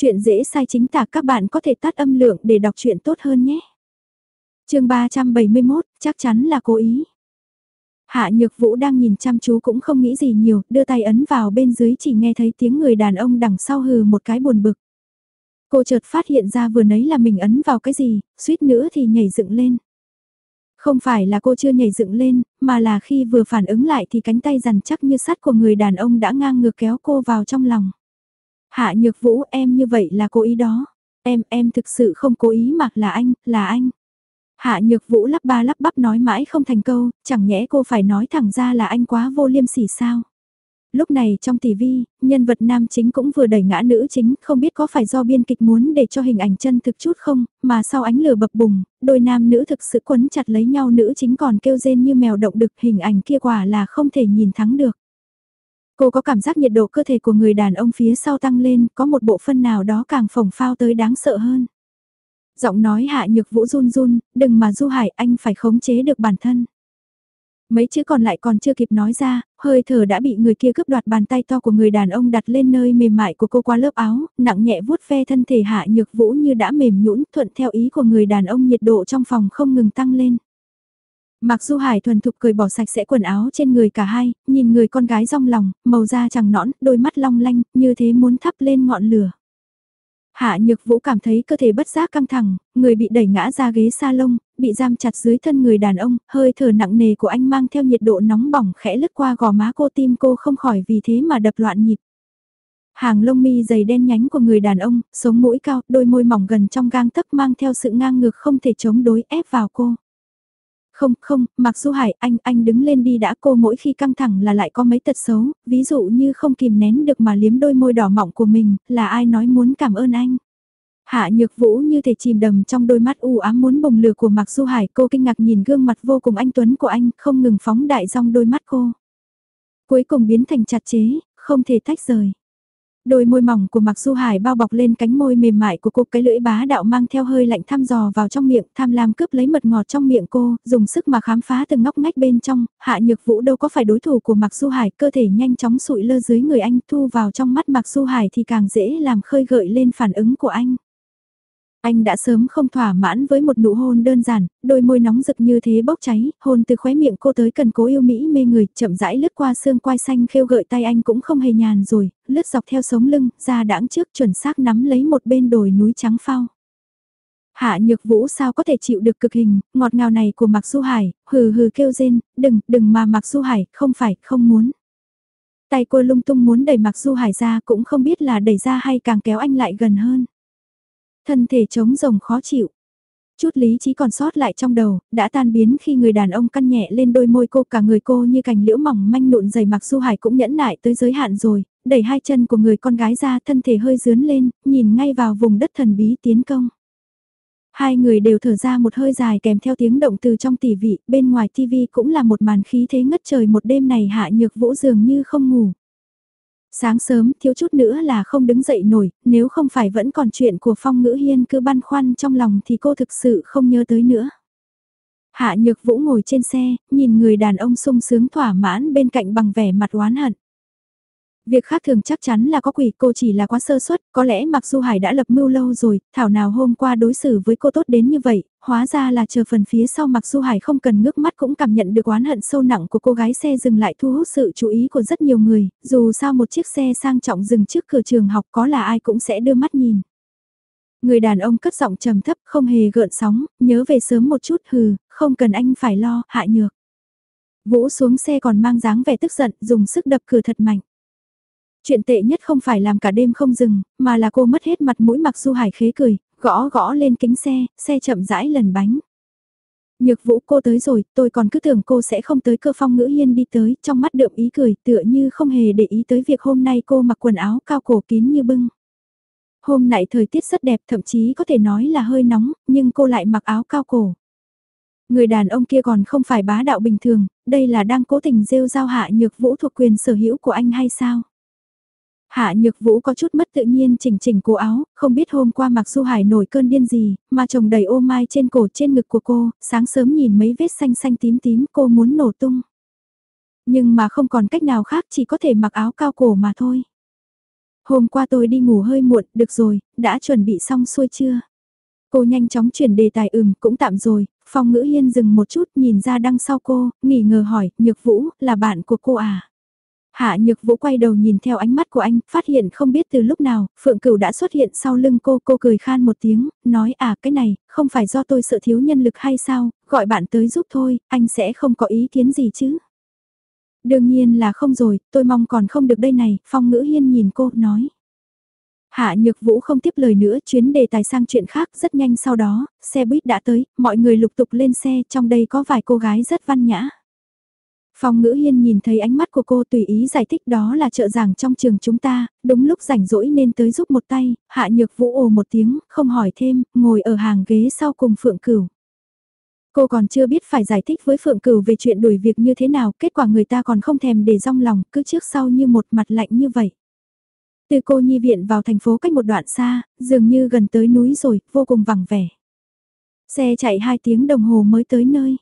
Chuyện dễ sai chính tả các bạn có thể tắt âm lượng để đọc chuyện tốt hơn nhé. chương 371, chắc chắn là cố ý. Hạ Nhược Vũ đang nhìn chăm chú cũng không nghĩ gì nhiều, đưa tay ấn vào bên dưới chỉ nghe thấy tiếng người đàn ông đằng sau hừ một cái buồn bực. Cô chợt phát hiện ra vừa nấy là mình ấn vào cái gì, suýt nữa thì nhảy dựng lên. Không phải là cô chưa nhảy dựng lên, mà là khi vừa phản ứng lại thì cánh tay rằn chắc như sắt của người đàn ông đã ngang ngược kéo cô vào trong lòng. Hạ nhược vũ em như vậy là cố ý đó. Em, em thực sự không cố ý mà là anh, là anh. Hạ nhược vũ lắp ba lắp bắp nói mãi không thành câu, chẳng nhẽ cô phải nói thẳng ra là anh quá vô liêm sỉ sao. Lúc này trong TV, nhân vật nam chính cũng vừa đẩy ngã nữ chính, không biết có phải do biên kịch muốn để cho hình ảnh chân thực chút không, mà sau ánh lửa bập bùng, đôi nam nữ thực sự quấn chặt lấy nhau nữ chính còn kêu rên như mèo động đực hình ảnh kia quả là không thể nhìn thắng được. Cô có cảm giác nhiệt độ cơ thể của người đàn ông phía sau tăng lên, có một bộ phân nào đó càng phồng phao tới đáng sợ hơn. Giọng nói hạ nhược vũ run run, đừng mà du hải anh phải khống chế được bản thân. Mấy chữ còn lại còn chưa kịp nói ra, hơi thở đã bị người kia cướp đoạt bàn tay to của người đàn ông đặt lên nơi mềm mại của cô qua lớp áo, nặng nhẹ vuốt ve thân thể hạ nhược vũ như đã mềm nhũn thuận theo ý của người đàn ông nhiệt độ trong phòng không ngừng tăng lên. Mặc dù Hải thuần thục cười bỏ sạch sẽ quần áo trên người cả hai, nhìn người con gái rong lòng, màu da chẳng nõn, đôi mắt long lanh, như thế muốn thắp lên ngọn lửa. Hạ Nhược Vũ cảm thấy cơ thể bất giác căng thẳng, người bị đẩy ngã ra ghế salon, bị giam chặt dưới thân người đàn ông, hơi thở nặng nề của anh mang theo nhiệt độ nóng bỏng khẽ lướt qua gò má cô tim cô không khỏi vì thế mà đập loạn nhịp. Hàng lông mi dày đen nhánh của người đàn ông, sống mũi cao, đôi môi mỏng gần trong gang tấc mang theo sự ngang ngược không thể chống đối ép vào cô. Không, không, Mặc Du Hải, anh, anh đứng lên đi đã cô mỗi khi căng thẳng là lại có mấy tật xấu, ví dụ như không kìm nén được mà liếm đôi môi đỏ mọng của mình, là ai nói muốn cảm ơn anh. Hạ Nhược Vũ như thể chìm đầm trong đôi mắt u ám muốn bùng lửa của Mạc Du Hải, cô kinh ngạc nhìn gương mặt vô cùng anh tuấn của anh, không ngừng phóng đại trong đôi mắt cô. Cuối cùng biến thành chặt chế, không thể tách rời. Đôi môi mỏng của Mạc Du Hải bao bọc lên cánh môi mềm mại của cô, cái lưỡi bá đạo mang theo hơi lạnh thăm dò vào trong miệng, tham lam cướp lấy mật ngọt trong miệng cô, dùng sức mà khám phá từng ngóc ngách bên trong, Hạ Nhược Vũ đâu có phải đối thủ của Mạc Du Hải, cơ thể nhanh chóng sụi lơ dưới người anh, thu vào trong mắt Mạc Du Hải thì càng dễ làm khơi gợi lên phản ứng của anh. Anh đã sớm không thỏa mãn với một nụ hôn đơn giản, đôi môi nóng rực như thế bốc cháy, hôn từ khóe miệng cô tới cần cố yêu Mỹ mê người, chậm rãi lướt qua xương quai xanh khêu gợi tay anh cũng không hề nhàn rồi, lướt dọc theo sống lưng, ra đãng trước chuẩn xác nắm lấy một bên đồi núi trắng phao. Hạ nhược vũ sao có thể chịu được cực hình, ngọt ngào này của Mạc Du Hải, hừ hừ kêu rên, đừng, đừng mà Mạc Du Hải, không phải, không muốn. Tay cô lung tung muốn đẩy Mạc Du Hải ra cũng không biết là đẩy ra hay càng kéo anh lại gần hơn thân thể trống rồng khó chịu. Chút lý trí còn sót lại trong đầu, đã tan biến khi người đàn ông căn nhẹ lên đôi môi cô cả người cô như cành liễu mỏng manh nụn dày mặc Du Hải cũng nhẫn nại tới giới hạn rồi, đẩy hai chân của người con gái ra thân thể hơi dướn lên, nhìn ngay vào vùng đất thần bí tiến công. Hai người đều thở ra một hơi dài kèm theo tiếng động từ trong tỷ vị, bên ngoài TV cũng là một màn khí thế ngất trời một đêm này hạ nhược vũ dường như không ngủ. Sáng sớm thiếu chút nữa là không đứng dậy nổi, nếu không phải vẫn còn chuyện của Phong Ngữ Hiên cứ băn khoăn trong lòng thì cô thực sự không nhớ tới nữa. Hạ Nhược Vũ ngồi trên xe, nhìn người đàn ông sung sướng thỏa mãn bên cạnh bằng vẻ mặt oán hận. Việc khác thường chắc chắn là có quỷ cô chỉ là quá sơ suất, có lẽ mặc dù Hải đã lập mưu lâu rồi, thảo nào hôm qua đối xử với cô tốt đến như vậy, hóa ra là chờ phần phía sau mặc dù Hải không cần ngước mắt cũng cảm nhận được oán hận sâu nặng của cô gái xe dừng lại thu hút sự chú ý của rất nhiều người, dù sao một chiếc xe sang trọng dừng trước cửa trường học có là ai cũng sẽ đưa mắt nhìn. Người đàn ông cất giọng trầm thấp không hề gợn sóng, nhớ về sớm một chút hừ, không cần anh phải lo, hạ nhược. Vũ xuống xe còn mang dáng vẻ tức giận, dùng sức đập cửa thật mạnh. Chuyện tệ nhất không phải làm cả đêm không dừng, mà là cô mất hết mặt mũi mặc Du Hải khế cười, gõ gõ lên kính xe, xe chậm rãi lần bánh. Nhược vũ cô tới rồi, tôi còn cứ tưởng cô sẽ không tới cơ phong ngữ hiên đi tới, trong mắt đượm ý cười, tựa như không hề để ý tới việc hôm nay cô mặc quần áo cao cổ kín như bưng. Hôm nay thời tiết rất đẹp, thậm chí có thể nói là hơi nóng, nhưng cô lại mặc áo cao cổ. Người đàn ông kia còn không phải bá đạo bình thường, đây là đang cố tình rêu giao hạ nhược vũ thuộc quyền sở hữu của anh hay sao? Hạ Nhược Vũ có chút mất tự nhiên chỉnh chỉnh cổ áo, không biết hôm qua mặc Du Hải nổi cơn điên gì, mà chồng đầy ô mai trên cổ trên ngực của cô, sáng sớm nhìn mấy vết xanh xanh tím tím cô muốn nổ tung. Nhưng mà không còn cách nào khác chỉ có thể mặc áo cao cổ mà thôi. hôm qua tôi đi ngủ hơi muộn, được rồi, đã chuẩn bị xong xuôi chưa? Cô nhanh chóng chuyển đề tài ừm, cũng tạm rồi, Phong Ngữ Hiên dừng một chút nhìn ra đằng sau cô, nghỉ ngờ hỏi, Nhược Vũ, là bạn của cô à? Hạ Nhược Vũ quay đầu nhìn theo ánh mắt của anh, phát hiện không biết từ lúc nào, Phượng Cửu đã xuất hiện sau lưng cô, cô cười khan một tiếng, nói à cái này, không phải do tôi sợ thiếu nhân lực hay sao, gọi bạn tới giúp thôi, anh sẽ không có ý kiến gì chứ. Đương nhiên là không rồi, tôi mong còn không được đây này, Phong Ngữ Hiên nhìn cô, nói. Hạ Nhược Vũ không tiếp lời nữa, chuyến đề tài sang chuyện khác, rất nhanh sau đó, xe buýt đã tới, mọi người lục tục lên xe, trong đây có vài cô gái rất văn nhã. Phong ngữ hiên nhìn thấy ánh mắt của cô tùy ý giải thích đó là trợ giảng trong trường chúng ta, đúng lúc rảnh rỗi nên tới giúp một tay, hạ nhược vũ ồ một tiếng, không hỏi thêm, ngồi ở hàng ghế sau cùng Phượng Cửu. Cô còn chưa biết phải giải thích với Phượng Cửu về chuyện đuổi việc như thế nào, kết quả người ta còn không thèm để rong lòng, cứ trước sau như một mặt lạnh như vậy. Từ cô nhi viện vào thành phố cách một đoạn xa, dường như gần tới núi rồi, vô cùng vắng vẻ. Xe chạy 2 tiếng đồng hồ mới tới nơi.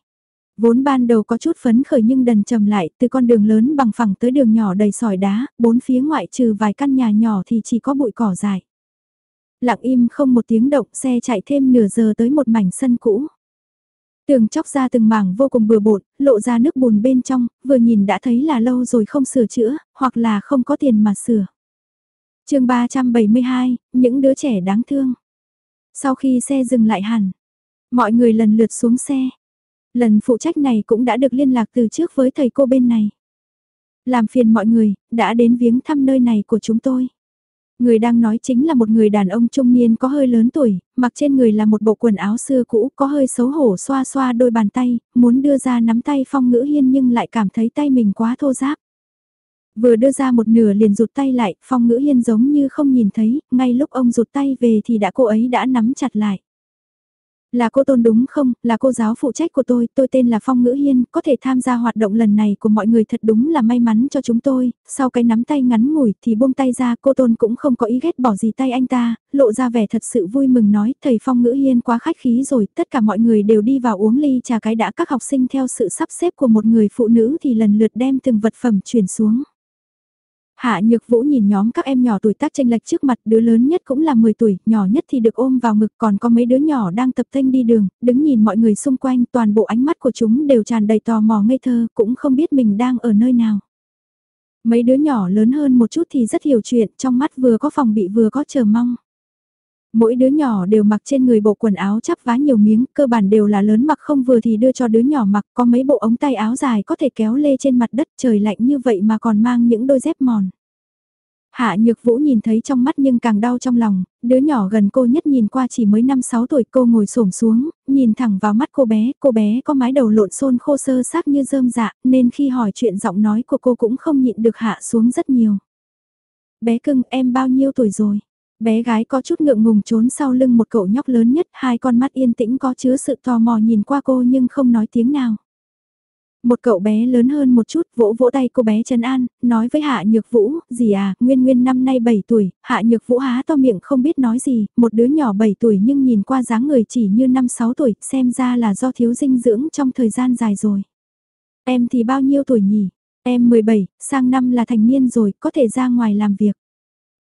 Vốn ban đầu có chút phấn khởi nhưng đần trầm lại, từ con đường lớn bằng phẳng tới đường nhỏ đầy sỏi đá, bốn phía ngoại trừ vài căn nhà nhỏ thì chỉ có bụi cỏ dài. Lặng im không một tiếng động, xe chạy thêm nửa giờ tới một mảnh sân cũ. Tường chóc ra từng mảng vô cùng bừa bộn, lộ ra nước bùn bên trong, vừa nhìn đã thấy là lâu rồi không sửa chữa, hoặc là không có tiền mà sửa. chương 372, những đứa trẻ đáng thương. Sau khi xe dừng lại hẳn, mọi người lần lượt xuống xe, Lần phụ trách này cũng đã được liên lạc từ trước với thầy cô bên này. Làm phiền mọi người, đã đến viếng thăm nơi này của chúng tôi. Người đang nói chính là một người đàn ông trung niên có hơi lớn tuổi, mặc trên người là một bộ quần áo xưa cũ có hơi xấu hổ xoa xoa đôi bàn tay, muốn đưa ra nắm tay phong ngữ hiên nhưng lại cảm thấy tay mình quá thô giáp. Vừa đưa ra một nửa liền rụt tay lại, phong ngữ hiên giống như không nhìn thấy, ngay lúc ông rụt tay về thì đã cô ấy đã nắm chặt lại. Là cô Tôn đúng không, là cô giáo phụ trách của tôi, tôi tên là Phong Ngữ Hiên, có thể tham gia hoạt động lần này của mọi người thật đúng là may mắn cho chúng tôi, sau cái nắm tay ngắn ngủi thì buông tay ra cô Tôn cũng không có ý ghét bỏ gì tay anh ta, lộ ra vẻ thật sự vui mừng nói, thầy Phong Ngữ Hiên quá khách khí rồi, tất cả mọi người đều đi vào uống ly trà cái đã. Các học sinh theo sự sắp xếp của một người phụ nữ thì lần lượt đem từng vật phẩm chuyển xuống. Hạ Nhược Vũ nhìn nhóm các em nhỏ tuổi tác tranh lệch trước mặt, đứa lớn nhất cũng là 10 tuổi, nhỏ nhất thì được ôm vào ngực, còn có mấy đứa nhỏ đang tập thanh đi đường, đứng nhìn mọi người xung quanh, toàn bộ ánh mắt của chúng đều tràn đầy tò mò ngây thơ, cũng không biết mình đang ở nơi nào. Mấy đứa nhỏ lớn hơn một chút thì rất hiểu chuyện, trong mắt vừa có phòng bị vừa có chờ mong. Mỗi đứa nhỏ đều mặc trên người bộ quần áo chắp vá nhiều miếng, cơ bản đều là lớn mặc không vừa thì đưa cho đứa nhỏ mặc, có mấy bộ ống tay áo dài có thể kéo lê trên mặt đất trời lạnh như vậy mà còn mang những đôi dép mòn. Hạ Nhược Vũ nhìn thấy trong mắt nhưng càng đau trong lòng, đứa nhỏ gần cô nhất nhìn qua chỉ mới 5-6 tuổi cô ngồi xổm xuống, nhìn thẳng vào mắt cô bé, cô bé có mái đầu lộn xôn khô sơ xác như rơm dạ, nên khi hỏi chuyện giọng nói của cô cũng không nhịn được hạ xuống rất nhiều. Bé cưng em bao nhiêu tuổi rồi? Bé gái có chút ngượng ngùng trốn sau lưng một cậu nhóc lớn nhất, hai con mắt yên tĩnh có chứa sự tò mò nhìn qua cô nhưng không nói tiếng nào. Một cậu bé lớn hơn một chút vỗ vỗ tay cô bé Trần An, nói với Hạ Nhược Vũ, gì à, Nguyên Nguyên năm nay 7 tuổi, Hạ Nhược Vũ há to miệng không biết nói gì, một đứa nhỏ 7 tuổi nhưng nhìn qua dáng người chỉ như 5-6 tuổi, xem ra là do thiếu dinh dưỡng trong thời gian dài rồi. Em thì bao nhiêu tuổi nhỉ? Em 17, sang năm là thành niên rồi, có thể ra ngoài làm việc.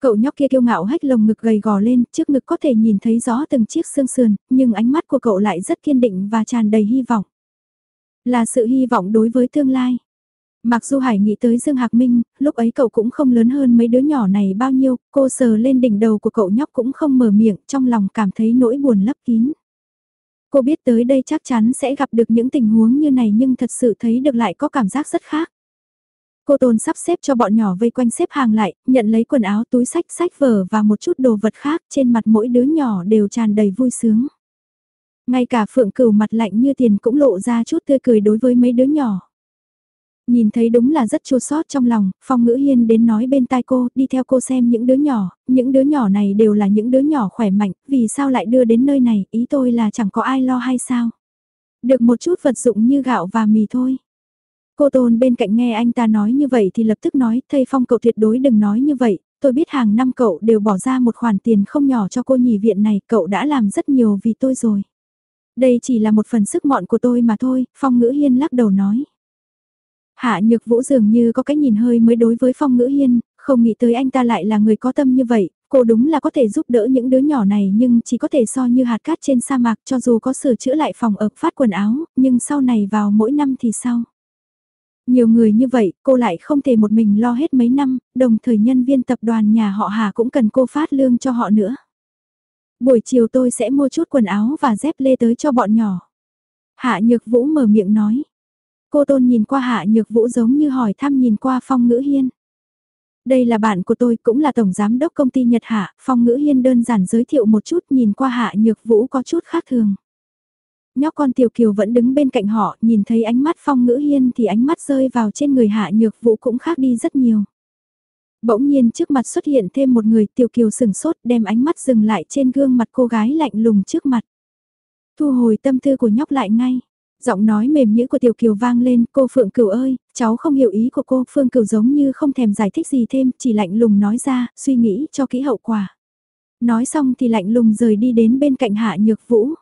Cậu nhóc kia kiêu ngạo hách lồng ngực gầy gò lên, trước ngực có thể nhìn thấy rõ từng chiếc xương sườn, nhưng ánh mắt của cậu lại rất kiên định và tràn đầy hy vọng. Là sự hy vọng đối với tương lai. Mặc dù Hải nghĩ tới Dương Hạc Minh, lúc ấy cậu cũng không lớn hơn mấy đứa nhỏ này bao nhiêu, cô sờ lên đỉnh đầu của cậu nhóc cũng không mở miệng, trong lòng cảm thấy nỗi buồn lấp kín. Cô biết tới đây chắc chắn sẽ gặp được những tình huống như này nhưng thật sự thấy được lại có cảm giác rất khác. Cô Tôn sắp xếp cho bọn nhỏ vây quanh xếp hàng lại, nhận lấy quần áo túi sách sách vở và một chút đồ vật khác trên mặt mỗi đứa nhỏ đều tràn đầy vui sướng. Ngay cả phượng cửu mặt lạnh như tiền cũng lộ ra chút tươi cười đối với mấy đứa nhỏ. Nhìn thấy đúng là rất chua sót trong lòng, Phong Ngữ Hiên đến nói bên tai cô, đi theo cô xem những đứa nhỏ, những đứa nhỏ này đều là những đứa nhỏ khỏe mạnh, vì sao lại đưa đến nơi này, ý tôi là chẳng có ai lo hay sao. Được một chút vật dụng như gạo và mì thôi. Cô Tôn bên cạnh nghe anh ta nói như vậy thì lập tức nói, thầy Phong cậu tuyệt đối đừng nói như vậy, tôi biết hàng năm cậu đều bỏ ra một khoản tiền không nhỏ cho cô nhì viện này, cậu đã làm rất nhiều vì tôi rồi. Đây chỉ là một phần sức mọn của tôi mà thôi, Phong Ngữ Hiên lắc đầu nói. Hạ Nhược Vũ dường như có cái nhìn hơi mới đối với Phong Ngữ Hiên, Không nghĩ tới anh ta lại là người có tâm như vậy, cô đúng là có thể giúp đỡ những đứa nhỏ này nhưng chỉ có thể so như hạt cát trên sa mạc cho dù có sửa chữa lại phòng ập phát quần áo, nhưng sau này vào mỗi năm thì sao? Nhiều người như vậy, cô lại không thể một mình lo hết mấy năm, đồng thời nhân viên tập đoàn nhà họ Hà cũng cần cô phát lương cho họ nữa. Buổi chiều tôi sẽ mua chút quần áo và dép lê tới cho bọn nhỏ. Hạ Nhược Vũ mở miệng nói. Cô Tôn nhìn qua Hạ Nhược Vũ giống như hỏi thăm nhìn qua Phong Ngữ Hiên. Đây là bạn của tôi cũng là tổng giám đốc công ty Nhật Hạ, Phong Ngữ Hiên đơn giản giới thiệu một chút nhìn qua Hạ Nhược Vũ có chút khác thường. Nhóc con Tiểu Kiều vẫn đứng bên cạnh họ, nhìn thấy ánh mắt Phong Ngữ Hiên thì ánh mắt rơi vào trên người Hạ Nhược Vũ cũng khác đi rất nhiều. Bỗng nhiên trước mặt xuất hiện thêm một người Tiểu Kiều sừng sốt đem ánh mắt dừng lại trên gương mặt cô gái lạnh lùng trước mặt. Thu hồi tâm tư của nhóc lại ngay. Giọng nói mềm nhĩ của Tiểu Kiều vang lên, cô Phượng Cửu ơi, cháu không hiểu ý của cô, Phương Cửu giống như không thèm giải thích gì thêm, chỉ lạnh lùng nói ra, suy nghĩ cho kỹ hậu quả. Nói xong thì lạnh lùng rời đi đến bên cạnh Hạ Nhược Vũ.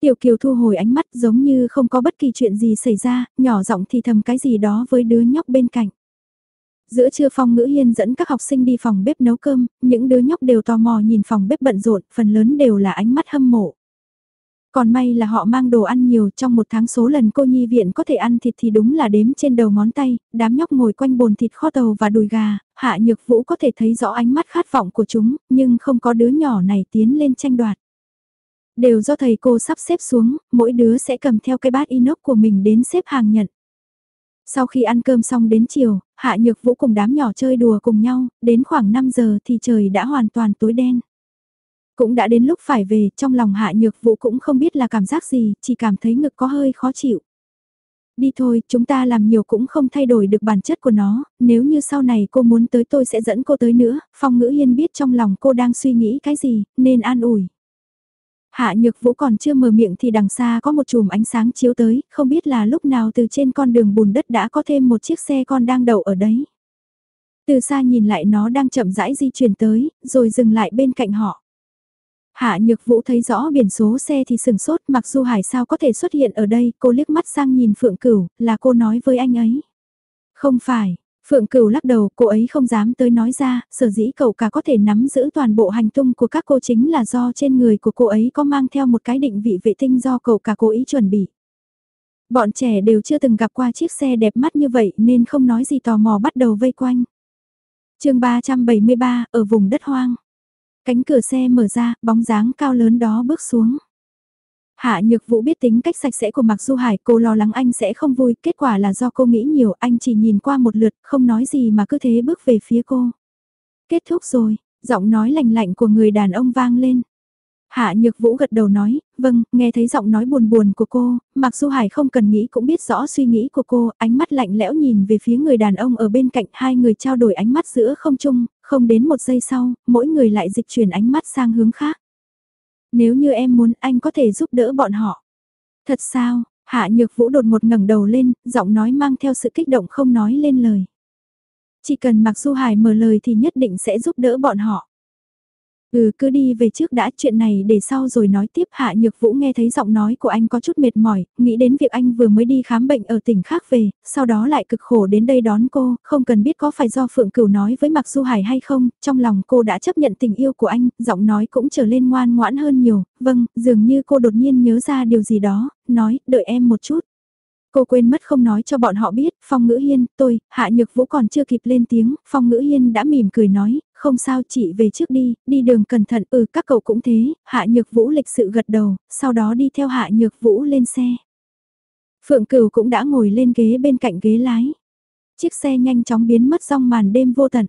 Tiểu Kiều thu hồi ánh mắt giống như không có bất kỳ chuyện gì xảy ra, nhỏ giọng thì thầm cái gì đó với đứa nhóc bên cạnh. Giữa trưa Phong Ngữ Hiên dẫn các học sinh đi phòng bếp nấu cơm, những đứa nhóc đều tò mò nhìn phòng bếp bận rộn, phần lớn đều là ánh mắt hâm mộ. Còn may là họ mang đồ ăn nhiều trong một tháng số lần cô nhi viện có thể ăn thịt thì đúng là đếm trên đầu ngón tay, đám nhóc ngồi quanh bồn thịt kho tàu và đùi gà, hạ nhược vũ có thể thấy rõ ánh mắt khát vọng của chúng, nhưng không có đứa nhỏ này tiến lên tranh đoạt. Đều do thầy cô sắp xếp xuống, mỗi đứa sẽ cầm theo cái bát inox của mình đến xếp hàng nhận. Sau khi ăn cơm xong đến chiều, Hạ Nhược Vũ cùng đám nhỏ chơi đùa cùng nhau, đến khoảng 5 giờ thì trời đã hoàn toàn tối đen. Cũng đã đến lúc phải về, trong lòng Hạ Nhược Vũ cũng không biết là cảm giác gì, chỉ cảm thấy ngực có hơi khó chịu. Đi thôi, chúng ta làm nhiều cũng không thay đổi được bản chất của nó, nếu như sau này cô muốn tới tôi sẽ dẫn cô tới nữa, Phong Ngữ Hiên biết trong lòng cô đang suy nghĩ cái gì, nên an ủi. Hạ Nhược Vũ còn chưa mở miệng thì đằng xa có một chùm ánh sáng chiếu tới, không biết là lúc nào từ trên con đường bùn đất đã có thêm một chiếc xe con đang đậu ở đấy. Từ xa nhìn lại nó đang chậm rãi di chuyển tới, rồi dừng lại bên cạnh họ. Hạ Nhược Vũ thấy rõ biển số xe thì sừng sốt, mặc dù Hải sao có thể xuất hiện ở đây, cô liếc mắt sang nhìn Phượng Cửu, là cô nói với anh ấy. Không phải, Phượng Cửu lắc đầu, cô ấy không dám tới nói ra, sở dĩ cậu cả có thể nắm giữ toàn bộ hành tung của các cô chính là do trên người của cô ấy có mang theo một cái định vị vệ tinh do cậu cả cố ý chuẩn bị. Bọn trẻ đều chưa từng gặp qua chiếc xe đẹp mắt như vậy nên không nói gì tò mò bắt đầu vây quanh. chương 373, ở vùng đất hoang. Cánh cửa xe mở ra, bóng dáng cao lớn đó bước xuống. Hạ Nhược Vũ biết tính cách sạch sẽ của Mạc Du Hải, cô lo lắng anh sẽ không vui, kết quả là do cô nghĩ nhiều, anh chỉ nhìn qua một lượt, không nói gì mà cứ thế bước về phía cô. Kết thúc rồi, giọng nói lạnh lạnh của người đàn ông vang lên. Hạ Nhược Vũ gật đầu nói, vâng, nghe thấy giọng nói buồn buồn của cô, Mạc Du Hải không cần nghĩ cũng biết rõ suy nghĩ của cô, ánh mắt lạnh lẽo nhìn về phía người đàn ông ở bên cạnh hai người trao đổi ánh mắt giữa không chung. không đến một giây sau, mỗi người lại dịch chuyển ánh mắt sang hướng khác. Nếu như em muốn anh có thể giúp đỡ bọn họ. Thật sao, Hạ Nhược Vũ đột một ngẩng đầu lên, giọng nói mang theo sự kích động không nói lên lời. Chỉ cần Mạc Du Hải mở lời thì nhất định sẽ giúp đỡ bọn họ. Ừ cứ đi về trước đã chuyện này để sau rồi nói tiếp. Hạ Nhược Vũ nghe thấy giọng nói của anh có chút mệt mỏi, nghĩ đến việc anh vừa mới đi khám bệnh ở tỉnh khác về, sau đó lại cực khổ đến đây đón cô, không cần biết có phải do Phượng Cửu nói với Mạc Du Hải hay không, trong lòng cô đã chấp nhận tình yêu của anh, giọng nói cũng trở lên ngoan ngoãn hơn nhiều, vâng, dường như cô đột nhiên nhớ ra điều gì đó, nói, đợi em một chút. Cô quên mất không nói cho bọn họ biết, Phong Ngữ Hiên, tôi, Hạ Nhược Vũ còn chưa kịp lên tiếng, Phong Ngữ Hiên đã mỉm cười nói, không sao chị về trước đi, đi đường cẩn thận, ừ các cậu cũng thế, Hạ Nhược Vũ lịch sự gật đầu, sau đó đi theo Hạ Nhược Vũ lên xe. Phượng Cửu cũng đã ngồi lên ghế bên cạnh ghế lái. Chiếc xe nhanh chóng biến mất trong màn đêm vô tận.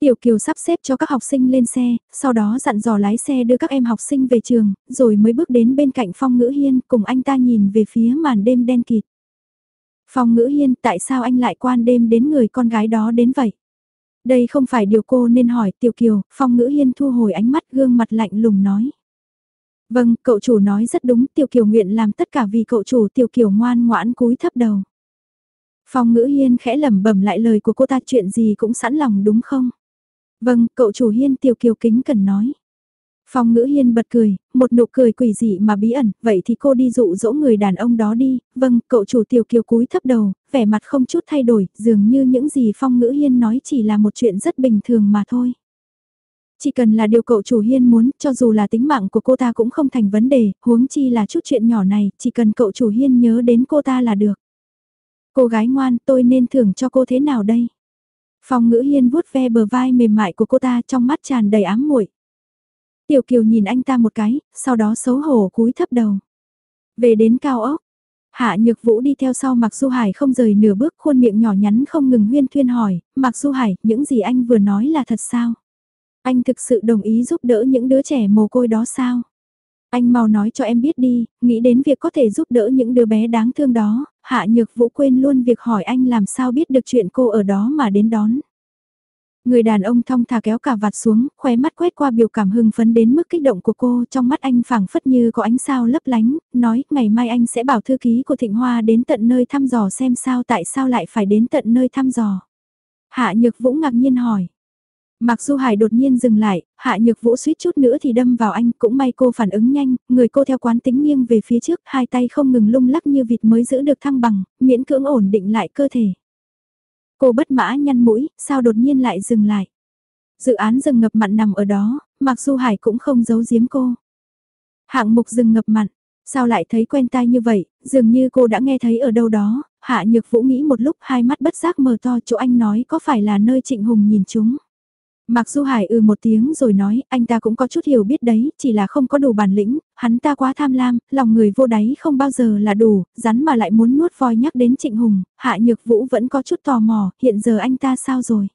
Tiểu Kiều sắp xếp cho các học sinh lên xe, sau đó dặn dò lái xe đưa các em học sinh về trường, rồi mới bước đến bên cạnh Phong Ngữ Hiên cùng anh ta nhìn về phía màn đêm đen kịt. Phong ngữ hiên tại sao anh lại quan đêm đến người con gái đó đến vậy? Đây không phải điều cô nên hỏi Tiểu Kiều, Phong ngữ hiên thu hồi ánh mắt gương mặt lạnh lùng nói. Vâng, cậu chủ nói rất đúng, Tiểu Kiều nguyện làm tất cả vì cậu chủ Tiểu Kiều ngoan ngoãn cúi thấp đầu. Phong ngữ hiên khẽ lẩm bẩm lại lời của cô ta chuyện gì cũng sẵn lòng đúng không? Vâng, cậu chủ hiên Tiểu Kiều kính cần nói. Phong ngữ hiên bật cười, một nụ cười quỷ dị mà bí ẩn, vậy thì cô đi dụ dỗ người đàn ông đó đi, vâng, cậu chủ tiểu kiều cúi thấp đầu, vẻ mặt không chút thay đổi, dường như những gì phong ngữ hiên nói chỉ là một chuyện rất bình thường mà thôi. Chỉ cần là điều cậu chủ hiên muốn, cho dù là tính mạng của cô ta cũng không thành vấn đề, huống chi là chút chuyện nhỏ này, chỉ cần cậu chủ hiên nhớ đến cô ta là được. Cô gái ngoan, tôi nên thưởng cho cô thế nào đây? Phong ngữ hiên vuốt ve bờ vai mềm mại của cô ta trong mắt tràn đầy ám muội. Tiểu Kiều nhìn anh ta một cái, sau đó xấu hổ cúi thấp đầu. Về đến cao ốc, Hạ Nhược Vũ đi theo sau Mạc Du Hải không rời nửa bước khuôn miệng nhỏ nhắn không ngừng huyên thuyên hỏi, Mạc Du Hải, những gì anh vừa nói là thật sao? Anh thực sự đồng ý giúp đỡ những đứa trẻ mồ côi đó sao? Anh mau nói cho em biết đi, nghĩ đến việc có thể giúp đỡ những đứa bé đáng thương đó, Hạ Nhược Vũ quên luôn việc hỏi anh làm sao biết được chuyện cô ở đó mà đến đón. Người đàn ông thong thả kéo cả vạt xuống, khóe mắt quét qua biểu cảm hưng phấn đến mức kích động của cô, trong mắt anh phảng phất như có ánh sao lấp lánh, nói, ngày mai anh sẽ bảo thư ký của Thịnh Hoa đến tận nơi thăm dò xem sao tại sao lại phải đến tận nơi thăm dò. Hạ Nhược Vũ ngạc nhiên hỏi. Mặc Du Hải đột nhiên dừng lại, Hạ Nhược Vũ suýt chút nữa thì đâm vào anh, cũng may cô phản ứng nhanh, người cô theo quán tính nghiêng về phía trước, hai tay không ngừng lung lắc như vịt mới giữ được thăng bằng, miễn cưỡng ổn định lại cơ thể. Cô bất mã nhăn mũi, sao đột nhiên lại dừng lại. Dự án rừng ngập mặn nằm ở đó, mặc dù Hải cũng không giấu giếm cô. Hạng mục rừng ngập mặn, sao lại thấy quen tai như vậy, dường như cô đã nghe thấy ở đâu đó, Hạ Nhược Vũ nghĩ một lúc hai mắt bất giác mở to chỗ anh nói có phải là nơi Trịnh Hùng nhìn chúng. Mặc Du Hải ừ một tiếng rồi nói, anh ta cũng có chút hiểu biết đấy, chỉ là không có đủ bản lĩnh, hắn ta quá tham lam, lòng người vô đáy không bao giờ là đủ, rắn mà lại muốn nuốt voi nhắc đến Trịnh Hùng, Hạ Nhược Vũ vẫn có chút tò mò, hiện giờ anh ta sao rồi?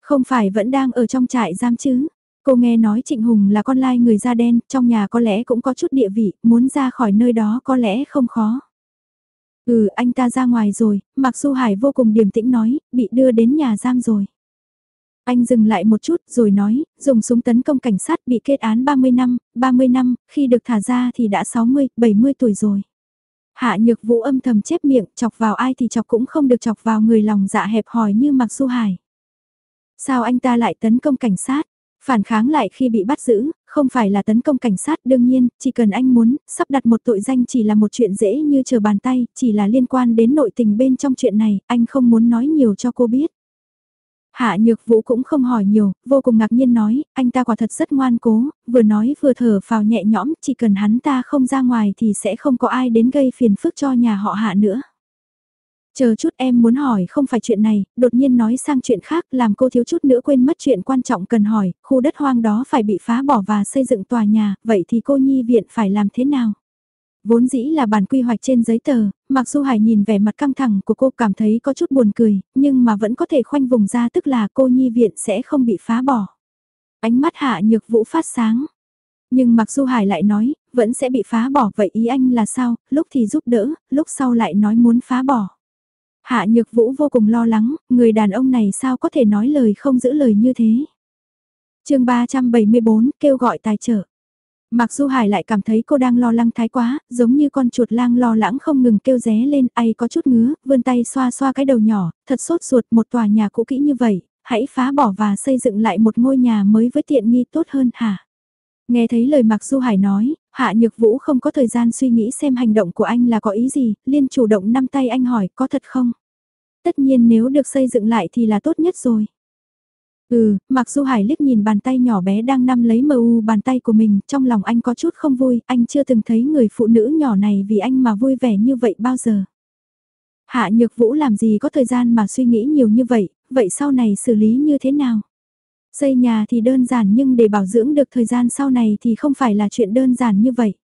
Không phải vẫn đang ở trong trại giam chứ? Cô nghe nói Trịnh Hùng là con lai người da đen, trong nhà có lẽ cũng có chút địa vị, muốn ra khỏi nơi đó có lẽ không khó. Ừ, anh ta ra ngoài rồi, Mặc Du Hải vô cùng điềm tĩnh nói, bị đưa đến nhà giam rồi. Anh dừng lại một chút rồi nói, dùng súng tấn công cảnh sát bị kết án 30 năm, 30 năm, khi được thả ra thì đã 60, 70 tuổi rồi. Hạ nhược vũ âm thầm chép miệng, chọc vào ai thì chọc cũng không được chọc vào người lòng dạ hẹp hòi như Mạc Du Hải. Sao anh ta lại tấn công cảnh sát? Phản kháng lại khi bị bắt giữ, không phải là tấn công cảnh sát đương nhiên, chỉ cần anh muốn, sắp đặt một tội danh chỉ là một chuyện dễ như chờ bàn tay, chỉ là liên quan đến nội tình bên trong chuyện này, anh không muốn nói nhiều cho cô biết. Hạ Nhược Vũ cũng không hỏi nhiều, vô cùng ngạc nhiên nói, anh ta quả thật rất ngoan cố, vừa nói vừa thở phào nhẹ nhõm, chỉ cần hắn ta không ra ngoài thì sẽ không có ai đến gây phiền phức cho nhà họ Hạ nữa. Chờ chút em muốn hỏi không phải chuyện này, đột nhiên nói sang chuyện khác làm cô thiếu chút nữa quên mất chuyện quan trọng cần hỏi, khu đất hoang đó phải bị phá bỏ và xây dựng tòa nhà, vậy thì cô nhi viện phải làm thế nào? Vốn dĩ là bản quy hoạch trên giấy tờ, mặc dù Hải nhìn vẻ mặt căng thẳng của cô cảm thấy có chút buồn cười, nhưng mà vẫn có thể khoanh vùng ra tức là cô nhi viện sẽ không bị phá bỏ. Ánh mắt hạ nhược vũ phát sáng. Nhưng mặc dù Hải lại nói, vẫn sẽ bị phá bỏ vậy ý anh là sao, lúc thì giúp đỡ, lúc sau lại nói muốn phá bỏ. Hạ nhược vũ vô cùng lo lắng, người đàn ông này sao có thể nói lời không giữ lời như thế. chương 374 kêu gọi tài trợ. Mặc Du Hải lại cảm thấy cô đang lo lắng thái quá, giống như con chuột lang lo lắng không ngừng kêu ré lên, ai có chút ngứa, vươn tay xoa xoa cái đầu nhỏ, thật sốt ruột một tòa nhà cũ kỹ như vậy, hãy phá bỏ và xây dựng lại một ngôi nhà mới với tiện nghi tốt hơn hả? Nghe thấy lời Mạc Du Hải nói, Hạ Nhược Vũ không có thời gian suy nghĩ xem hành động của anh là có ý gì, liên chủ động năm tay anh hỏi có thật không? Tất nhiên nếu được xây dựng lại thì là tốt nhất rồi. Ừ, mặc dù Hải liếc nhìn bàn tay nhỏ bé đang nắm lấy mờ u bàn tay của mình, trong lòng anh có chút không vui, anh chưa từng thấy người phụ nữ nhỏ này vì anh mà vui vẻ như vậy bao giờ. Hạ Nhược Vũ làm gì có thời gian mà suy nghĩ nhiều như vậy, vậy sau này xử lý như thế nào? Xây nhà thì đơn giản nhưng để bảo dưỡng được thời gian sau này thì không phải là chuyện đơn giản như vậy.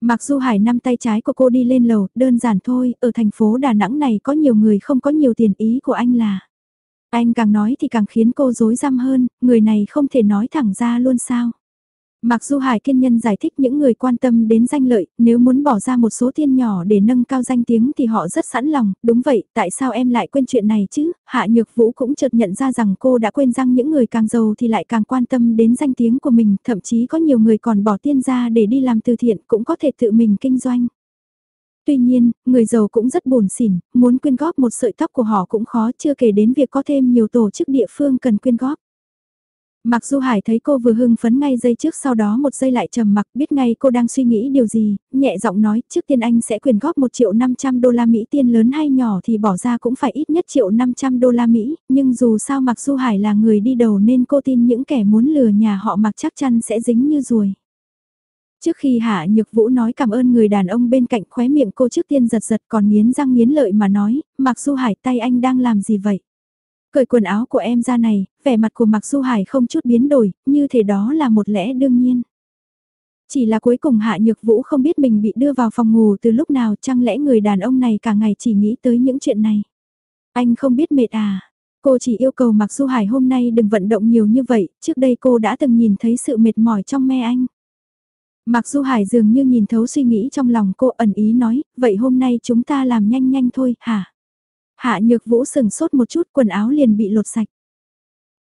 Mặc dù Hải năm tay trái của cô đi lên lầu, đơn giản thôi, ở thành phố Đà Nẵng này có nhiều người không có nhiều tiền ý của anh là. Anh càng nói thì càng khiến cô dối răm hơn, người này không thể nói thẳng ra luôn sao. Mặc dù Hải Kiên Nhân giải thích những người quan tâm đến danh lợi, nếu muốn bỏ ra một số tiền nhỏ để nâng cao danh tiếng thì họ rất sẵn lòng, đúng vậy, tại sao em lại quên chuyện này chứ? Hạ Nhược Vũ cũng chợt nhận ra rằng cô đã quên rằng những người càng giàu thì lại càng quan tâm đến danh tiếng của mình, thậm chí có nhiều người còn bỏ tiền ra để đi làm từ thiện cũng có thể tự mình kinh doanh. Tuy nhiên, người giàu cũng rất buồn xỉn, muốn quyên góp một sợi tóc của họ cũng khó chưa kể đến việc có thêm nhiều tổ chức địa phương cần quyên góp. Mặc Du Hải thấy cô vừa hưng phấn ngay giây trước sau đó một giây lại trầm mặc biết ngay cô đang suy nghĩ điều gì, nhẹ giọng nói trước tiên anh sẽ quyền góp 1 triệu 500 đô la Mỹ tiên lớn hay nhỏ thì bỏ ra cũng phải ít nhất triệu 500 đô la Mỹ, nhưng dù sao Mặc Du Hải là người đi đầu nên cô tin những kẻ muốn lừa nhà họ Mặc chắc chắn sẽ dính như ruồi. Trước khi Hạ Nhược Vũ nói cảm ơn người đàn ông bên cạnh khóe miệng cô trước tiên giật giật còn nghiến răng nghiến lợi mà nói, Mặc Du Hải tay anh đang làm gì vậy? Cởi quần áo của em ra này, vẻ mặt của Mạc Du Hải không chút biến đổi, như thế đó là một lẽ đương nhiên. Chỉ là cuối cùng Hạ Nhược Vũ không biết mình bị đưa vào phòng ngủ từ lúc nào chẳng lẽ người đàn ông này cả ngày chỉ nghĩ tới những chuyện này. Anh không biết mệt à. Cô chỉ yêu cầu Mạc Du Hải hôm nay đừng vận động nhiều như vậy, trước đây cô đã từng nhìn thấy sự mệt mỏi trong me anh mặc Du Hải dường như nhìn thấu suy nghĩ trong lòng cô ẩn ý nói, vậy hôm nay chúng ta làm nhanh nhanh thôi, hả? Hạ nhược vũ sừng sốt một chút quần áo liền bị lột sạch.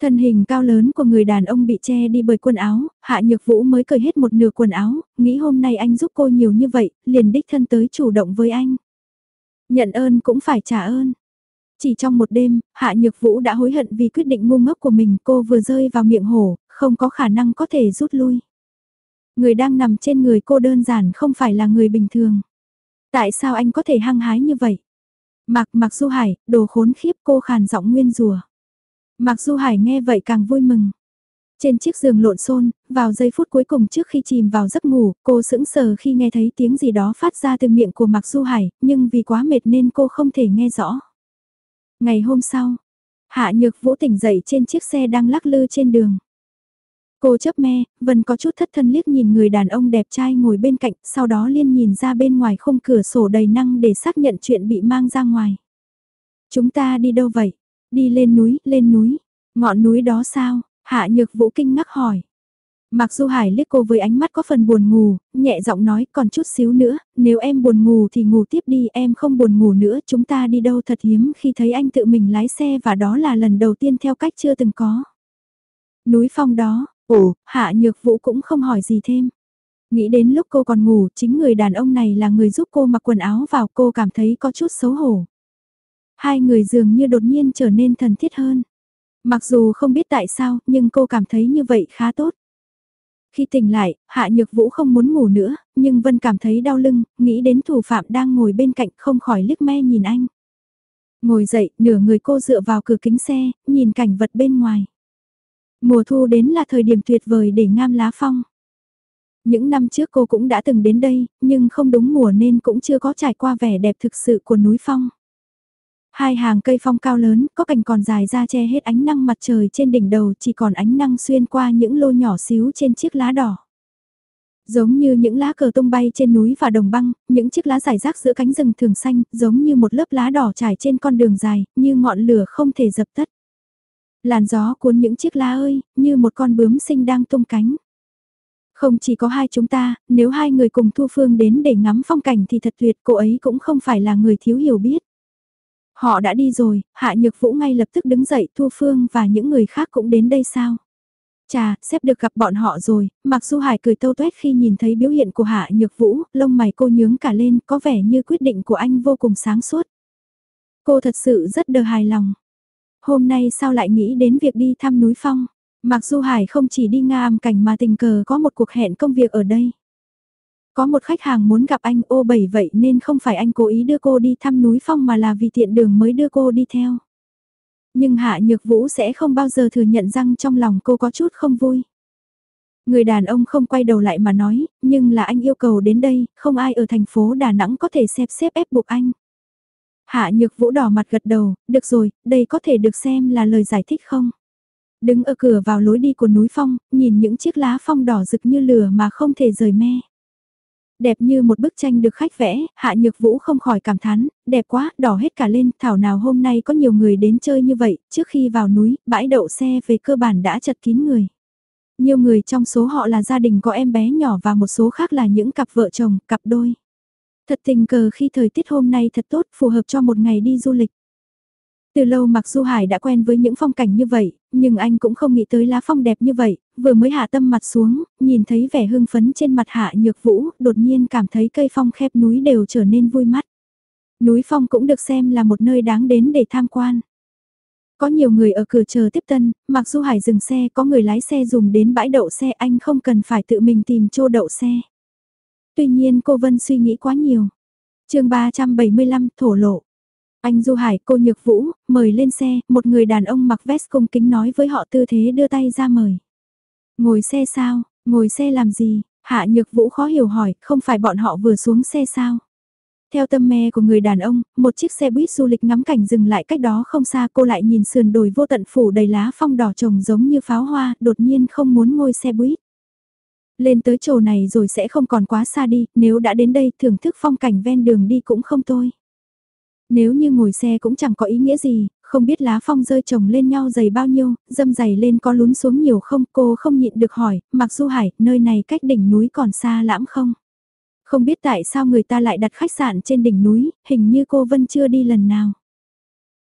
Thân hình cao lớn của người đàn ông bị che đi bởi quần áo, hạ nhược vũ mới cởi hết một nửa quần áo, nghĩ hôm nay anh giúp cô nhiều như vậy, liền đích thân tới chủ động với anh. Nhận ơn cũng phải trả ơn. Chỉ trong một đêm, hạ nhược vũ đã hối hận vì quyết định ngu ngốc của mình cô vừa rơi vào miệng hổ, không có khả năng có thể rút lui. Người đang nằm trên người cô đơn giản không phải là người bình thường. Tại sao anh có thể hăng hái như vậy? Mạc Mạc Du Hải, đồ khốn khiếp cô khàn giọng nguyên rùa. Mạc Du Hải nghe vậy càng vui mừng. Trên chiếc giường lộn xôn, vào giây phút cuối cùng trước khi chìm vào giấc ngủ, cô sững sờ khi nghe thấy tiếng gì đó phát ra từ miệng của Mạc Du Hải, nhưng vì quá mệt nên cô không thể nghe rõ. Ngày hôm sau, Hạ Nhược Vũ tỉnh dậy trên chiếc xe đang lắc lư trên đường. Cô chấp me, Vân có chút thất thân liếc nhìn người đàn ông đẹp trai ngồi bên cạnh, sau đó liên nhìn ra bên ngoài khung cửa sổ đầy năng để xác nhận chuyện bị mang ra ngoài. Chúng ta đi đâu vậy? Đi lên núi, lên núi. Ngọn núi đó sao? Hạ nhược vũ kinh ngắc hỏi. Mặc dù Hải liếc cô với ánh mắt có phần buồn ngủ, nhẹ giọng nói còn chút xíu nữa, nếu em buồn ngủ thì ngủ tiếp đi, em không buồn ngủ nữa, chúng ta đi đâu thật hiếm khi thấy anh tự mình lái xe và đó là lần đầu tiên theo cách chưa từng có. Núi phong đó, Ồ, hạ nhược vũ cũng không hỏi gì thêm. Nghĩ đến lúc cô còn ngủ, chính người đàn ông này là người giúp cô mặc quần áo vào cô cảm thấy có chút xấu hổ. Hai người dường như đột nhiên trở nên thân thiết hơn. Mặc dù không biết tại sao, nhưng cô cảm thấy như vậy khá tốt. Khi tỉnh lại, Hạ Nhược Vũ không muốn ngủ nữa, nhưng Vân cảm thấy đau lưng, nghĩ đến thủ phạm đang ngồi bên cạnh không khỏi liếc me nhìn anh. Ngồi dậy, nửa người cô dựa vào cửa kính xe, nhìn cảnh vật bên ngoài. Mùa thu đến là thời điểm tuyệt vời để ngam lá phong. Những năm trước cô cũng đã từng đến đây, nhưng không đúng mùa nên cũng chưa có trải qua vẻ đẹp thực sự của núi phong. Hai hàng cây phong cao lớn, có cành còn dài ra che hết ánh năng mặt trời trên đỉnh đầu chỉ còn ánh năng xuyên qua những lô nhỏ xíu trên chiếc lá đỏ. Giống như những lá cờ tung bay trên núi và đồng băng, những chiếc lá rải rác giữa cánh rừng thường xanh, giống như một lớp lá đỏ trải trên con đường dài, như ngọn lửa không thể dập tắt. Làn gió cuốn những chiếc lá ơi, như một con bướm sinh đang tung cánh. Không chỉ có hai chúng ta, nếu hai người cùng Thu Phương đến để ngắm phong cảnh thì thật tuyệt cô ấy cũng không phải là người thiếu hiểu biết. Họ đã đi rồi, Hạ Nhược Vũ ngay lập tức đứng dậy Thu Phương và những người khác cũng đến đây sao? Chà, sếp được gặp bọn họ rồi, mặc dù Hải cười tâu tuét khi nhìn thấy biểu hiện của Hạ Nhược Vũ, lông mày cô nhướng cả lên, có vẻ như quyết định của anh vô cùng sáng suốt. Cô thật sự rất đờ hài lòng. Hôm nay sao lại nghĩ đến việc đi thăm núi phong? Mặc dù Hải không chỉ đi Nga cảnh mà tình cờ có một cuộc hẹn công việc ở đây. Có một khách hàng muốn gặp anh ô bảy vậy nên không phải anh cố ý đưa cô đi thăm núi phong mà là vì tiện đường mới đưa cô đi theo. Nhưng Hạ Nhược Vũ sẽ không bao giờ thừa nhận rằng trong lòng cô có chút không vui. Người đàn ông không quay đầu lại mà nói, nhưng là anh yêu cầu đến đây, không ai ở thành phố Đà Nẵng có thể xếp xếp ép buộc anh. Hạ nhược vũ đỏ mặt gật đầu, được rồi, đây có thể được xem là lời giải thích không? Đứng ở cửa vào lối đi của núi phong, nhìn những chiếc lá phong đỏ rực như lửa mà không thể rời me. Đẹp như một bức tranh được khách vẽ, hạ nhược vũ không khỏi cảm thán, đẹp quá, đỏ hết cả lên, thảo nào hôm nay có nhiều người đến chơi như vậy, trước khi vào núi, bãi đậu xe về cơ bản đã chật kín người. Nhiều người trong số họ là gia đình có em bé nhỏ và một số khác là những cặp vợ chồng, cặp đôi. Thật tình cờ khi thời tiết hôm nay thật tốt phù hợp cho một ngày đi du lịch. Từ lâu mặc Du Hải đã quen với những phong cảnh như vậy, nhưng anh cũng không nghĩ tới lá phong đẹp như vậy, vừa mới hạ tâm mặt xuống, nhìn thấy vẻ hưng phấn trên mặt hạ nhược vũ, đột nhiên cảm thấy cây phong khép núi đều trở nên vui mắt. Núi phong cũng được xem là một nơi đáng đến để tham quan. Có nhiều người ở cửa chờ tiếp tân, mặc dù Hải dừng xe có người lái xe dùng đến bãi đậu xe anh không cần phải tự mình tìm chỗ đậu xe. Tuy nhiên cô Vân suy nghĩ quá nhiều. chương 375 thổ lộ. Anh Du Hải, cô Nhược Vũ, mời lên xe, một người đàn ông mặc vest cung kính nói với họ tư thế đưa tay ra mời. Ngồi xe sao, ngồi xe làm gì? Hạ Nhược Vũ khó hiểu hỏi, không phải bọn họ vừa xuống xe sao? Theo tâm me của người đàn ông, một chiếc xe buýt du lịch ngắm cảnh dừng lại cách đó không xa cô lại nhìn sườn đồi vô tận phủ đầy lá phong đỏ trồng giống như pháo hoa, đột nhiên không muốn ngồi xe buýt. Lên tới chỗ này rồi sẽ không còn quá xa đi, nếu đã đến đây thưởng thức phong cảnh ven đường đi cũng không thôi Nếu như ngồi xe cũng chẳng có ý nghĩa gì, không biết lá phong rơi chồng lên nhau dày bao nhiêu, dâm dày lên có lún xuống nhiều không, cô không nhịn được hỏi, mặc du hải, nơi này cách đỉnh núi còn xa lãm không? Không biết tại sao người ta lại đặt khách sạn trên đỉnh núi, hình như cô Vân chưa đi lần nào.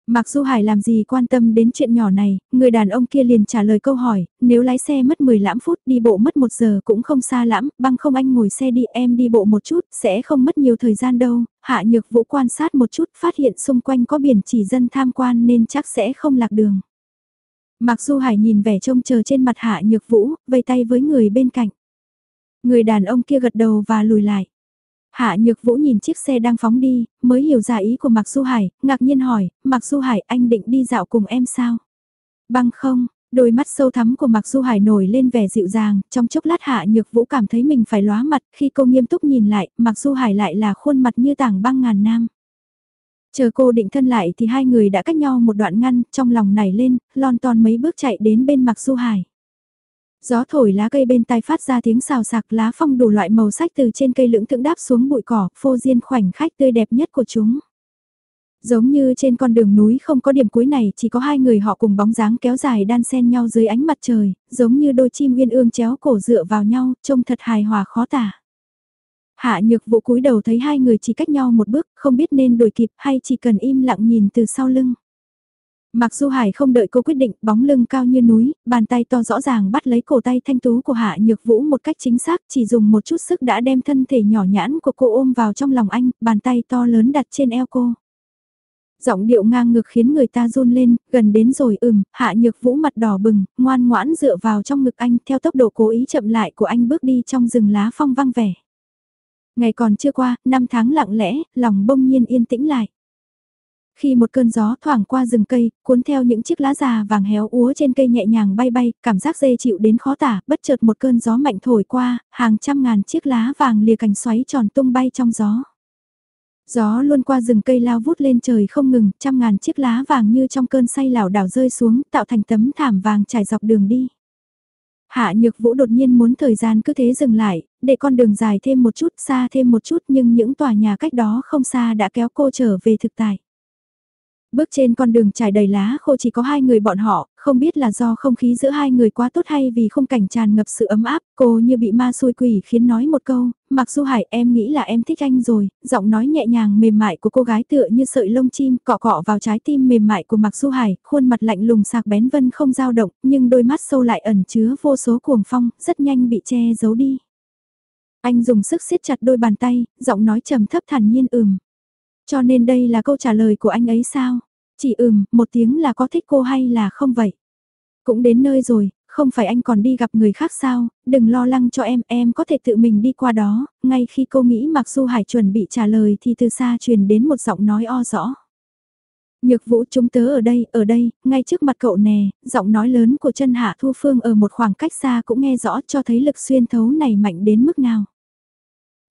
Mặc dù Hải làm gì quan tâm đến chuyện nhỏ này, người đàn ông kia liền trả lời câu hỏi, nếu lái xe mất 10 lãm phút đi bộ mất 1 giờ cũng không xa lãm, băng không anh ngồi xe đi em đi bộ một chút, sẽ không mất nhiều thời gian đâu, hạ nhược vũ quan sát một chút phát hiện xung quanh có biển chỉ dân tham quan nên chắc sẽ không lạc đường. Mặc dù Hải nhìn vẻ trông chờ trên mặt hạ nhược vũ, vây tay với người bên cạnh. Người đàn ông kia gật đầu và lùi lại. Hạ Nhược Vũ nhìn chiếc xe đang phóng đi, mới hiểu ra ý của Mạc Du Hải, ngạc nhiên hỏi, Mạc Du Hải anh định đi dạo cùng em sao? Băng không, đôi mắt sâu thắm của Mạc Du Hải nổi lên vẻ dịu dàng, trong chốc lát Hạ Nhược Vũ cảm thấy mình phải lóa mặt, khi cô nghiêm túc nhìn lại, Mạc Du Hải lại là khuôn mặt như tảng băng ngàn nam. Chờ cô định thân lại thì hai người đã cách nhau một đoạn ngăn, trong lòng nảy lên, lon ton mấy bước chạy đến bên Mạc Du Hải. Gió thổi lá cây bên tai phát ra tiếng xào sạc lá phong đủ loại màu sắc từ trên cây lưỡng thượng đáp xuống bụi cỏ, phô diên khoảnh khách tươi đẹp nhất của chúng. Giống như trên con đường núi không có điểm cuối này chỉ có hai người họ cùng bóng dáng kéo dài đan xen nhau dưới ánh mặt trời, giống như đôi chim uyên ương chéo cổ dựa vào nhau, trông thật hài hòa khó tả. Hạ nhược vụ cúi đầu thấy hai người chỉ cách nhau một bước, không biết nên đổi kịp hay chỉ cần im lặng nhìn từ sau lưng. Mặc Du Hải không đợi cô quyết định, bóng lưng cao như núi, bàn tay to rõ ràng bắt lấy cổ tay thanh tú của Hạ Nhược Vũ một cách chính xác, chỉ dùng một chút sức đã đem thân thể nhỏ nhãn của cô ôm vào trong lòng anh, bàn tay to lớn đặt trên eo cô. Giọng điệu ngang ngực khiến người ta run lên, gần đến rồi ừm, Hạ Nhược Vũ mặt đỏ bừng, ngoan ngoãn dựa vào trong ngực anh theo tốc độ cố ý chậm lại của anh bước đi trong rừng lá phong vang vẻ. Ngày còn chưa qua, năm tháng lặng lẽ, lòng bông nhiên yên tĩnh lại. Khi một cơn gió thoảng qua rừng cây, cuốn theo những chiếc lá già vàng héo úa trên cây nhẹ nhàng bay bay, cảm giác dê chịu đến khó tả, bất chợt một cơn gió mạnh thổi qua, hàng trăm ngàn chiếc lá vàng lìa cành xoáy tròn tung bay trong gió. Gió luôn qua rừng cây lao vút lên trời không ngừng, trăm ngàn chiếc lá vàng như trong cơn say lảo đảo rơi xuống, tạo thành tấm thảm vàng trải dọc đường đi. Hạ Nhược Vũ đột nhiên muốn thời gian cứ thế dừng lại, để con đường dài thêm một chút, xa thêm một chút nhưng những tòa nhà cách đó không xa đã kéo cô trở về thực tại. Bước trên con đường trải đầy lá khô chỉ có hai người bọn họ, không biết là do không khí giữa hai người quá tốt hay vì không cảnh tràn ngập sự ấm áp, cô như bị ma xui quỷ khiến nói một câu, mặc dù Hải em nghĩ là em thích anh rồi, giọng nói nhẹ nhàng mềm mại của cô gái tựa như sợi lông chim cọ cọ vào trái tim mềm mại của mặc Du Hải, khuôn mặt lạnh lùng sạc bén vân không dao động, nhưng đôi mắt sâu lại ẩn chứa vô số cuồng phong, rất nhanh bị che giấu đi. Anh dùng sức siết chặt đôi bàn tay, giọng nói trầm thấp thản nhiên ừm. Cho nên đây là câu trả lời của anh ấy sao? Chỉ ừm, một tiếng là có thích cô hay là không vậy? Cũng đến nơi rồi, không phải anh còn đi gặp người khác sao, đừng lo lắng cho em, em có thể tự mình đi qua đó, ngay khi cô nghĩ mặc dù Hải chuẩn bị trả lời thì từ xa truyền đến một giọng nói o rõ. Nhược vũ chúng tớ ở đây, ở đây, ngay trước mặt cậu nè, giọng nói lớn của chân hạ thu phương ở một khoảng cách xa cũng nghe rõ cho thấy lực xuyên thấu này mạnh đến mức nào.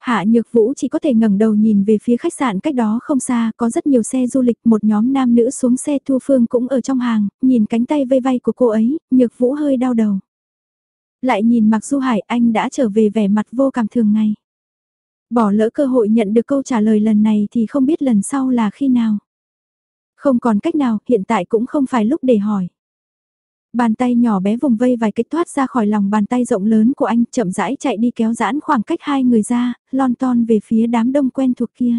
Hạ Nhược Vũ chỉ có thể ngẩng đầu nhìn về phía khách sạn cách đó không xa, có rất nhiều xe du lịch, một nhóm nam nữ xuống xe Thu Phương cũng ở trong hàng, nhìn cánh tay vây vây của cô ấy, Nhược Vũ hơi đau đầu. Lại nhìn Mạc Du Hải anh đã trở về vẻ mặt vô cảm thường ngày. Bỏ lỡ cơ hội nhận được câu trả lời lần này thì không biết lần sau là khi nào. Không còn cách nào, hiện tại cũng không phải lúc để hỏi. Bàn tay nhỏ bé vùng vây vài cái thoát ra khỏi lòng bàn tay rộng lớn của anh chậm rãi chạy đi kéo giãn khoảng cách hai người ra, lon ton về phía đám đông quen thuộc kia.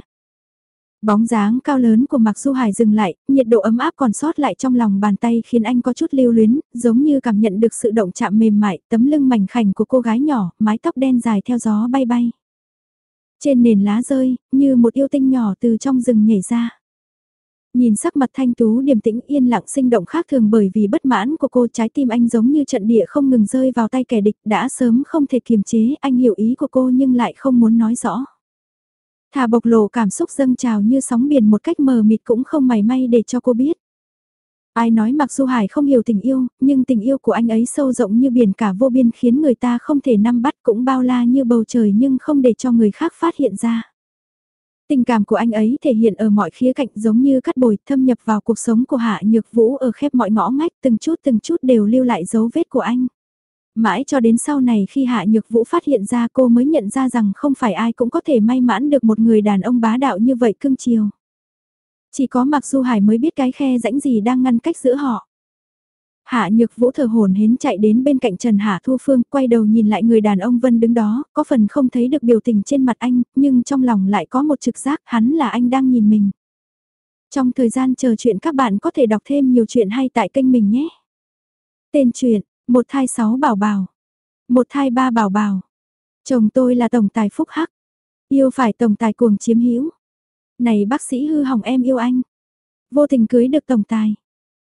Bóng dáng cao lớn của Mạc Du Hải dừng lại, nhiệt độ ấm áp còn sót lại trong lòng bàn tay khiến anh có chút lưu luyến, giống như cảm nhận được sự động chạm mềm mại, tấm lưng mảnh khảnh của cô gái nhỏ, mái tóc đen dài theo gió bay bay. Trên nền lá rơi, như một yêu tinh nhỏ từ trong rừng nhảy ra. Nhìn sắc mặt thanh tú điềm tĩnh yên lặng sinh động khác thường bởi vì bất mãn của cô trái tim anh giống như trận địa không ngừng rơi vào tay kẻ địch đã sớm không thể kiềm chế anh hiểu ý của cô nhưng lại không muốn nói rõ. Thả bộc lộ cảm xúc dâng trào như sóng biển một cách mờ mịt cũng không mảy may để cho cô biết. Ai nói mặc dù Hải không hiểu tình yêu, nhưng tình yêu của anh ấy sâu rộng như biển cả vô biên khiến người ta không thể nắm bắt cũng bao la như bầu trời nhưng không để cho người khác phát hiện ra. Tình cảm của anh ấy thể hiện ở mọi khía cạnh giống như cắt bồi, thâm nhập vào cuộc sống của Hạ Nhược Vũ ở khép mọi ngõ ngách, từng chút từng chút đều lưu lại dấu vết của anh. Mãi cho đến sau này khi Hạ Nhược Vũ phát hiện ra cô mới nhận ra rằng không phải ai cũng có thể may mãn được một người đàn ông bá đạo như vậy cưng chiều. Chỉ có Mạc Du Hải mới biết cái khe rãnh gì đang ngăn cách giữa họ. Hạ Nhược Vũ thở hồn hến chạy đến bên cạnh Trần Hạ Thu Phương, quay đầu nhìn lại người đàn ông Vân đứng đó, có phần không thấy được biểu tình trên mặt anh, nhưng trong lòng lại có một trực giác hắn là anh đang nhìn mình. Trong thời gian chờ chuyện các bạn có thể đọc thêm nhiều chuyện hay tại kênh mình nhé. Tên truyện, một thai sáu bảo bảo, một thai ba bảo bảo. Chồng tôi là tổng tài phúc hắc, yêu phải tổng tài cuồng chiếm hữu. Này bác sĩ hư hỏng em yêu anh. Vô tình cưới được tổng tài.